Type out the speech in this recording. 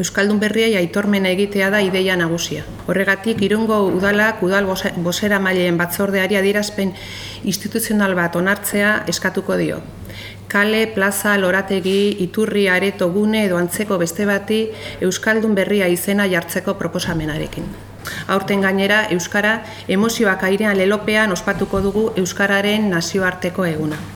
Euskaldun berriei aitormena egitea da ideia nagusia. Horregatik, irungo udalak udal bosera maileen batzordeari adierazpen instituzional bat onartzea eskatuko dio. Kale, plaza, lorategi, iturri, areto, gune edo antzeko beste bati Euskaldun berria izena jartzeko proposamenarekin. Aurten gainera, Euskara emozioak airean lelopean ospatuko dugu Euskararen nazioarteko eguna.